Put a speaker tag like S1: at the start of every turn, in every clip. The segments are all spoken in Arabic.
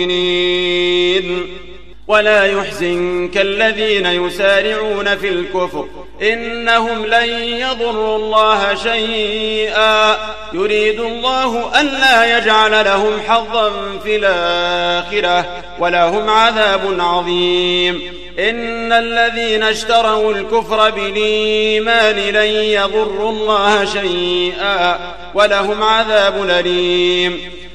S1: مؤمنين ولا يحزنك الذين يسارعون في الكفر. إنهم لن يضروا الله شيئا. يريد الله ألا يجعل لهم حظا في الآخرة ولهم عذاب عظيم. إن الذين اشتروا الكفر بالإيمان لن يضروا الله شيئا. ولهم عذاب أليم.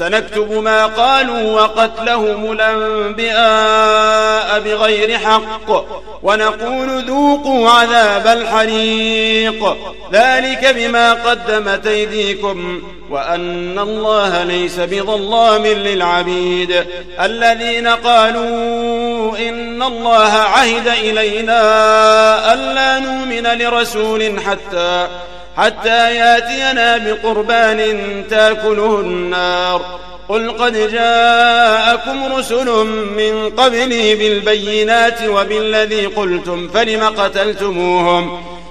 S1: سنكتب ما قالوا وقتلهم الأنبياء بغير حق ونقول ذوقوا عذاب الحريق. ذلك بما قدمت أيديكم وأن الله ليس بظلام للعبيد. الذين قالوا إن الله عهد إلينا ألا نؤمن لرسول حتى حتى ياتينا بقربان تاكله النار. قل قد جاءكم رسل من قبلي بالبينات وبالذي قلتم فلم قتلتموهم؟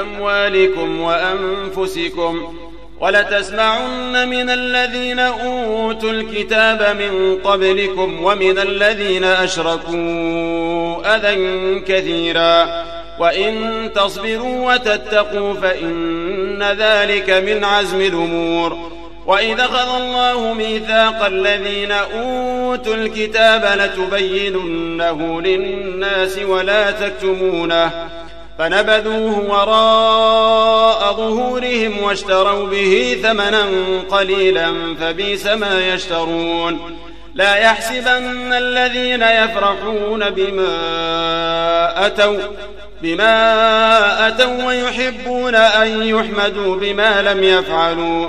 S1: أموالكم وأنفسكم ولتسمعن من الذين أوتوا الكتاب من قبلكم ومن الذين أشركوا أذى كثيرا وإن تصبروا وتتقوا فإن ذلك من عزم الأمور وإذا أخذ الله ميثاق الذين أوتوا الكتاب لتبيننه للناس ولا تكتمونه فنبذوه وراء ظهورهم واشتروا به ثمنا قليلا فبيس ما يشترون. لا يحسبن الذين يفرحون بما أتوا بما أتوا ويحبون أن يحمدوا بما لم يفعلوا.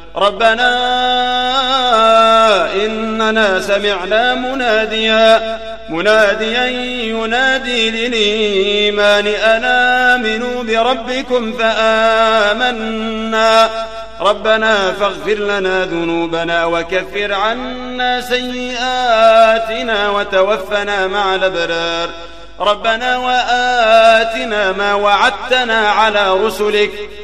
S1: ربنا إننا سمعنا مناديا مناديا ينادي للإيمان أنا آمنوا بربكم فآمنا. ربنا فاغفر لنا ذنوبنا وكفر عنا سيئاتنا وتوفنا مع الأبرار. ربنا وآتنا ما وعدتنا على رسلك.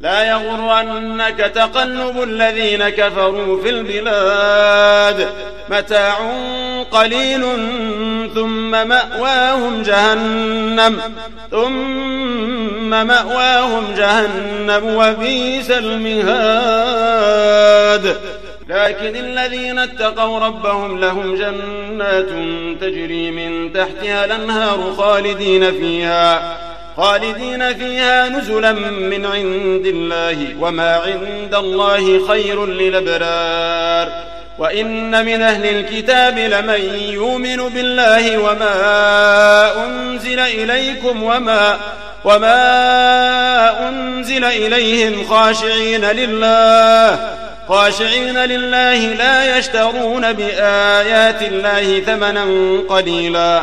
S1: لا يغرنك تقلب الذين كفروا في البلاد. متاع قليل ثم مأواهم جهنم ثم مأواهم جهنم وبئس المهاد. لكن الذين اتقوا ربهم لهم جنات تجري من تحتها الأنهار خالدين فيها. خالدين فيها نزلا من عند الله وما عند الله خير للأبرار. وإن من أهل الكتاب لمن يؤمن بالله وما أنزل إليكم وما وما أنزل إليهم خاشعين لله خاشعين لله لا يشترون بآيات الله ثمنا قليلا.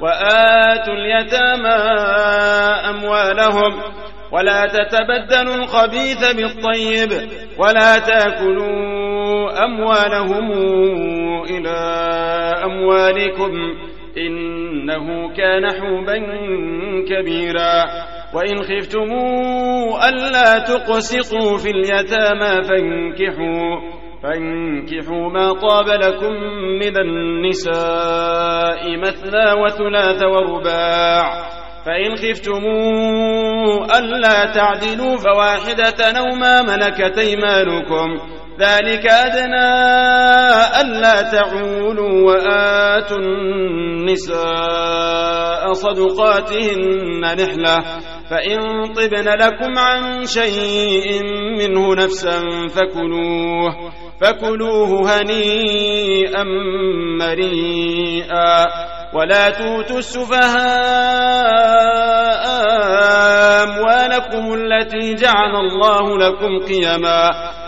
S1: وآتوا اليتامى أموالهم ولا تتبدلوا الخبيث بالطيب ولا تأكلوا أموالهم إلى أموالكم إنه كان حوبا كبيرا وإن خفتموا ألا تقسطوا في اليتامى فانكحوا فانكحوا ما طاب لكم من النساء مثنى وثلاث ورباع فإن خفتموا ألا تعدلوا فواحدة أو ما ملكت أيمانكم ذلك أدنى ألا تعولوا وآتوا النساء صدقاتهن نحلة فإن طبن لكم عن شيء منه نفسا فكلوه فكلوه هنيئا مريئا ولا توتوا السفهاء أموالكم التي جعل الله لكم قيما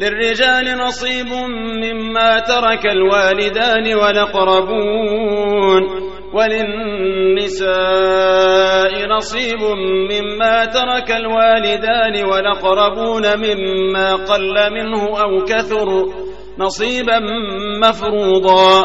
S1: للرجال نصيب مما ترك الوالدان والأقربون وللنساء نصيب مما ترك الوالدان والأقربون مما قل منه أو كثر نصيبا مفروضا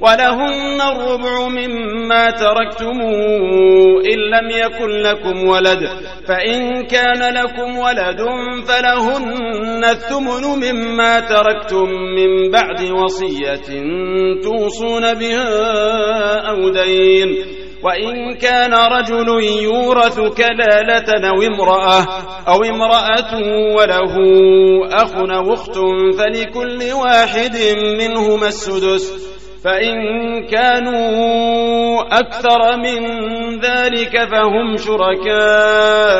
S1: ولهن الربع مما تركتم إن لم يكن لكم ولد فإن كان لكم ولد فلهن الثمن مما تركتم من بعد وصية توصون بها أو دين. وإن كان رجل يورث كلالة أو امرأة أو امرأة وله أخ أو أخت فلكل واحد منهما السدس. فإن كانوا أكثر من ذلك فهم شركاء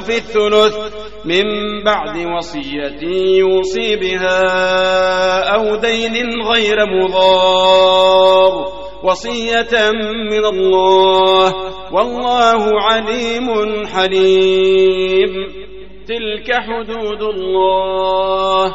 S1: في الثلث من بعد وصية يوصي بها أو دين غير مضار وصية من الله والله عليم حليم تلك حدود الله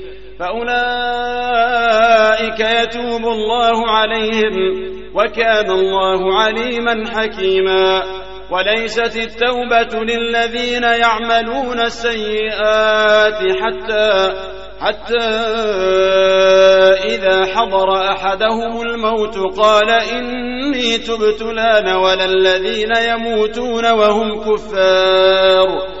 S1: فأولئك يتوب الله عليهم وكان الله عليما حكيما وليست التوبة للذين يعملون السيئات حتى حتى إذا حضر أحدهم الموت قال إني تبت لأن ولا الذين يموتون وهم كفار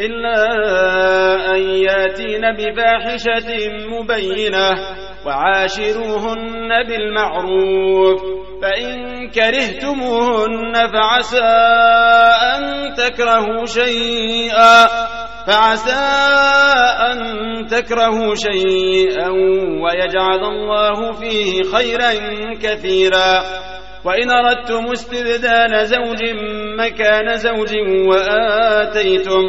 S1: إلا أن يأتين بفاحشة مبينة وعاشروهن بالمعروف فإن كرهتموهن فعسى أن تكرهوا شيئا فعسى أن تكرهوا شيئا ويجعل الله فيه خيرا كثيرا. وإن أردتم استبدال زوج مكان زوج وآتيتم